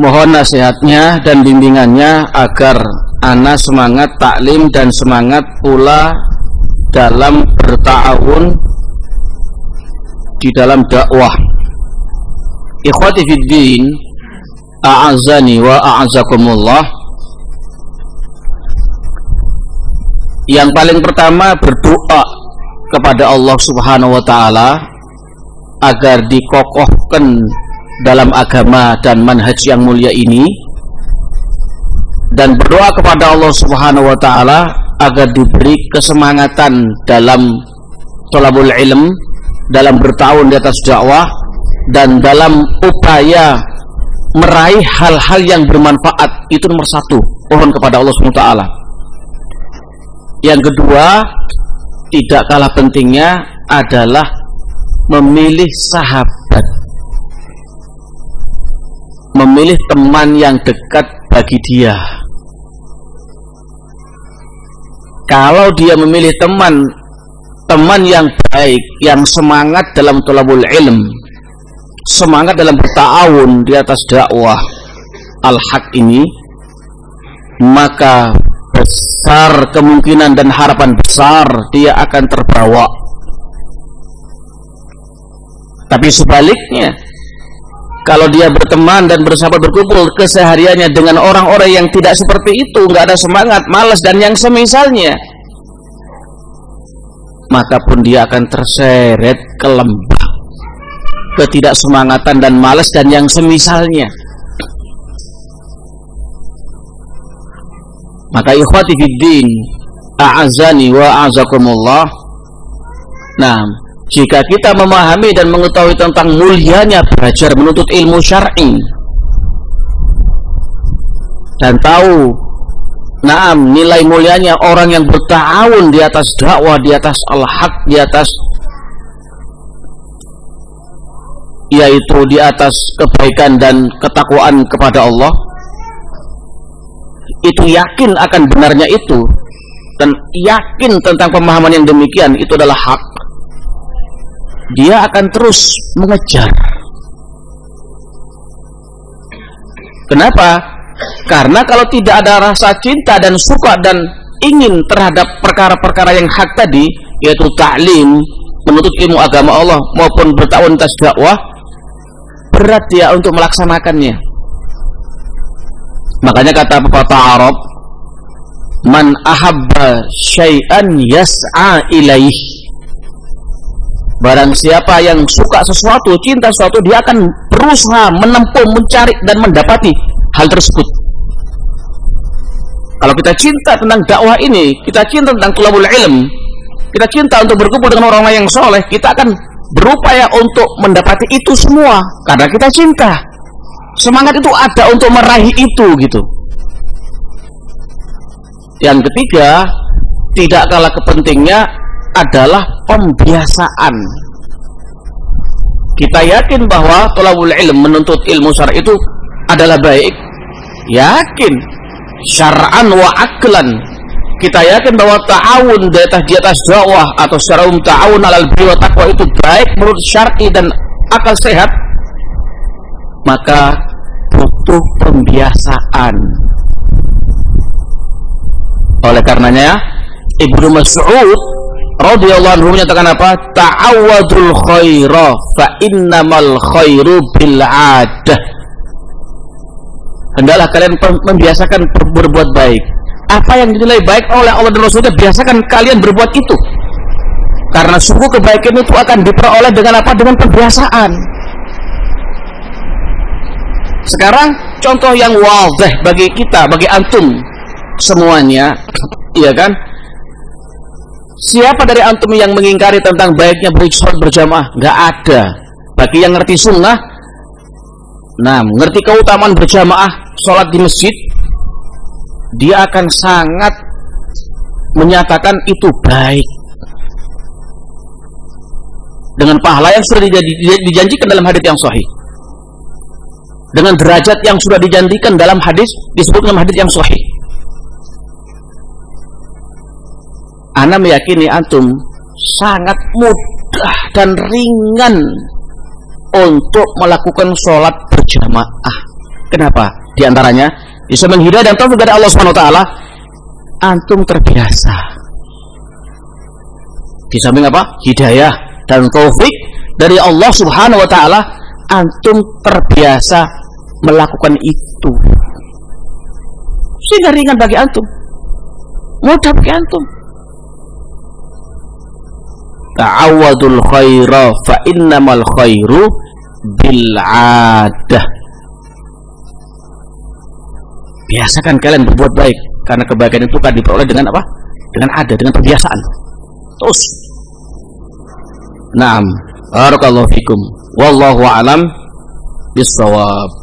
mohon nasihatnya dan bimbingannya agar ana semangat taklim dan semangat pula dalam bertawun di dalam dakwah. Ikhwati fid din, a'azani wa a'azakumullah. Yang paling pertama berdoa kepada Allah Subhanahu wa taala agar dikokohkan dalam agama dan manhaj yang mulia ini dan berdoa kepada Allah Subhanahu wa taala agar diberi kesemangatan dalam thalabul ilm, dalam bertahun di atas dakwah dan dalam upaya meraih hal-hal yang bermanfaat. Itu nomor satu. Pohon kepada Allah Subhanahu wa taala. Yang kedua, tidak kalah pentingnya adalah memilih sahabat memilih teman yang dekat bagi dia. Kalau dia memilih teman teman yang baik, yang semangat dalam tolabul ilm, semangat dalam bertawun di atas dakwah al-haq ini, maka besar kemungkinan dan harapan besar dia akan terbawa. Tapi sebaliknya, kalau dia berteman dan bersahabat berkumpul kesehariannya dengan orang-orang yang tidak seperti itu, nggak ada semangat, malas dan yang semisalnya, maka pun dia akan terseret ke lembah ketidaksemangatan dan malas dan yang semisalnya. Maka ikhwati fiddin, a'azani wa a'azakumullah. Nah, jika kita memahami dan mengetahui tentang mulianya belajar menuntut ilmu syar'i dan tahu naam nilai mulianya orang yang bertahun di atas dakwah di atas al-haq di atas yaitu di atas kebaikan dan ketakwaan kepada Allah itu yakin akan benarnya itu. Dan yakin tentang pemahaman yang demikian itu adalah hak dia akan terus mengejar. Kenapa? Karena kalau tidak ada rasa cinta dan suka dan ingin terhadap perkara-perkara yang hak tadi, yaitu taklim, menuntut ilmu agama Allah maupun bertahun tas dakwah, berat dia untuk melaksanakannya. Makanya kata pepatah Arab, man ahabba syai'an yas'a ilaih Barang siapa yang suka sesuatu, cinta sesuatu, dia akan berusaha menempuh, mencari dan mendapati hal tersebut. Kalau kita cinta tentang dakwah ini, kita cinta tentang tulabul ilm, kita cinta untuk berkumpul dengan orang-orang yang soleh, kita akan berupaya untuk mendapati itu semua karena kita cinta. Semangat itu ada untuk meraih itu gitu. Yang ketiga, tidak kalah kepentingnya adalah pembiasaan. Kita yakin bahwa tolabul ilm menuntut ilmu syar itu adalah baik. Yakin syar'an wa aklan. Kita yakin bahwa ta'awun di atas di atas dakwah atau secara umum ta'awun alal birri wa taqwa itu baik menurut syar'i dan akal sehat. Maka butuh pembiasaan. Oleh karenanya Ibnu Mas'ud radhiyallahu anhu menyatakan apa? Ta'awadul khaira fa innamal khairu bil adah. Hendaklah kalian membiasakan ber berbuat baik. Apa yang dinilai baik oleh Allah dan Rasulnya biasakan kalian berbuat itu. Karena sungguh kebaikan itu akan diperoleh dengan apa? Dengan pembiasaan. Sekarang contoh yang wadih bagi kita, bagi antum semuanya, iya kan? Siapa dari antum yang mengingkari tentang baiknya sholat berjamaah? Gak ada. Bagi yang ngerti sunnah, nah, ngerti keutamaan berjamaah sholat di masjid, dia akan sangat menyatakan itu baik. Dengan pahala yang sudah dijanjikan dalam hadis yang sahih. Dengan derajat yang sudah dijanjikan dalam hadis disebut dalam hadis yang sahih. Anda meyakini antum sangat mudah dan ringan untuk melakukan sholat berjamaah. Kenapa? Di antaranya, di samping hidayah dan taufik dari Allah Subhanahu wa taala, antum terbiasa. Di samping apa? Hidayah dan taufik dari Allah Subhanahu wa taala, antum terbiasa melakukan itu. Sehingga ringan bagi antum. Mudah bagi antum. Ta'awadul khaira fa innamal khairu bil adah. Biasakan kalian berbuat baik karena kebaikan itu kan diperoleh dengan apa? Dengan ada, dengan kebiasaan. Terus. Naam. Barakallahu fikum. Wallahu a'lam bissawab.